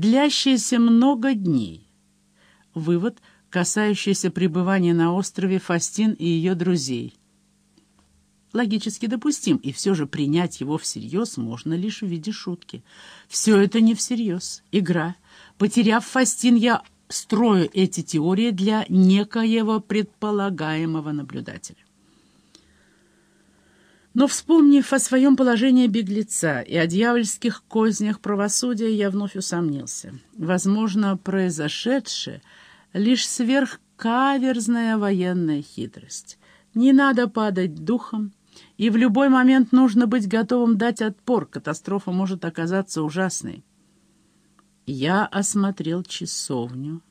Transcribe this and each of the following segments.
длящееся много дней. Вывод, касающийся пребывания на острове Фастин и ее друзей. Логически допустим, и все же принять его всерьез можно лишь в виде шутки. Все это не всерьез. Игра. Потеряв Фастин, я строю эти теории для некоего предполагаемого наблюдателя. Но, вспомнив о своем положении беглеца и о дьявольских кознях правосудия, я вновь усомнился. Возможно, произошедшее — лишь сверхкаверзная военная хитрость. Не надо падать духом, и в любой момент нужно быть готовым дать отпор. Катастрофа может оказаться ужасной. Я осмотрел часовню,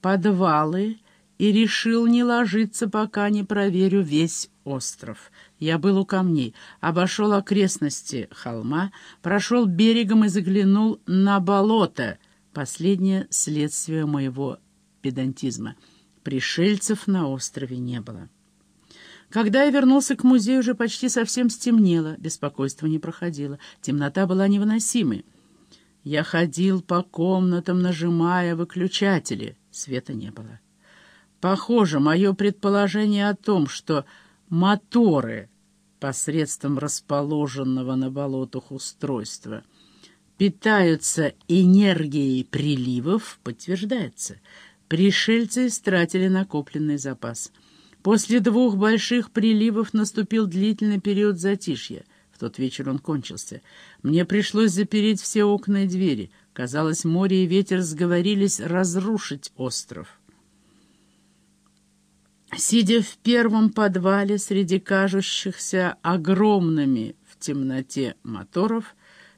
подвалы и решил не ложиться, пока не проверю весь остров. Я был у камней, обошел окрестности холма, прошел берегом и заглянул на болото. Последнее следствие моего педантизма. Пришельцев на острове не было. Когда я вернулся к музею, уже почти совсем стемнело, беспокойство не проходило, темнота была невыносимой. Я ходил по комнатам, нажимая выключатели. Света не было. Похоже, мое предположение о том, что моторы посредством расположенного на болотах устройства питаются энергией приливов, подтверждается. Пришельцы истратили накопленный запас. После двух больших приливов наступил длительный период затишья тот вечер он кончился. Мне пришлось запереть все окна и двери. Казалось, море и ветер сговорились разрушить остров. Сидя в первом подвале среди кажущихся огромными в темноте моторов,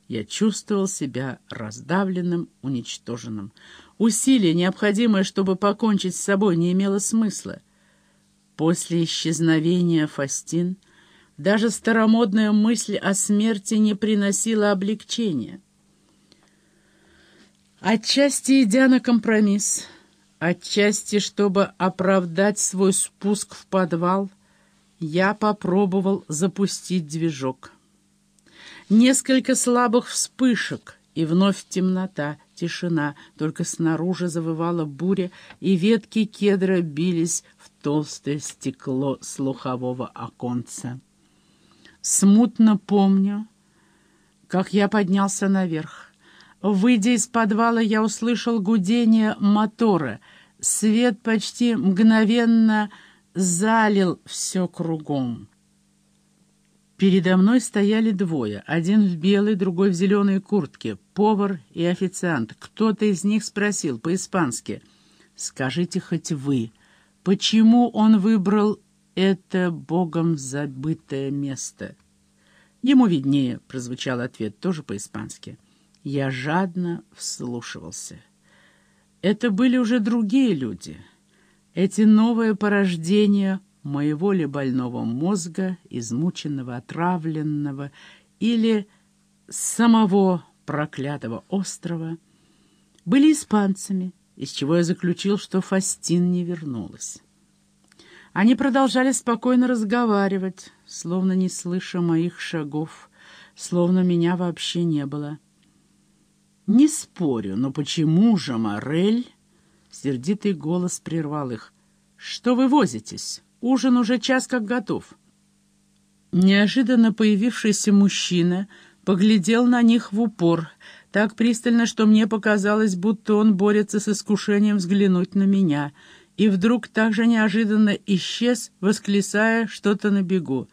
я чувствовал себя раздавленным, уничтоженным. Усилие, необходимое, чтобы покончить с собой, не имело смысла. После исчезновения Фастин — даже старомодная мысль о смерти не приносила облегчения. Отчасти идя на компромисс, отчасти, чтобы оправдать свой спуск в подвал, я попробовал запустить движок. Несколько слабых вспышек, и вновь темнота, тишина, только снаружи завывала буря, и ветки кедра бились в толстое стекло слухового оконца. Смутно помню, как я поднялся наверх. Выйдя из подвала, я услышал гудение мотора. Свет почти мгновенно залил все кругом. Передо мной стояли двое, один в белой, другой в зеленой куртке, повар и официант. Кто-то из них спросил по-испански, «Скажите хоть вы, почему он выбрал это богом забытое место. Ему виднее, прозвучал ответ, тоже по-испански. Я жадно вслушивался. Это были уже другие люди. Эти новые порождения моего ли больного мозга, измученного, отравленного, или самого проклятого острова, были испанцами, из чего я заключил, что Фастин не вернулась. Они продолжали спокойно разговаривать, словно не слыша моих шагов, словно меня вообще не было. «Не спорю, но почему же, Морель?» Сердитый голос прервал их. «Что вы возитесь? Ужин уже час как готов». Неожиданно появившийся мужчина поглядел на них в упор, так пристально, что мне показалось, будто он борется с искушением взглянуть на меня — и вдруг так же неожиданно исчез, восклицая что-то на бегу.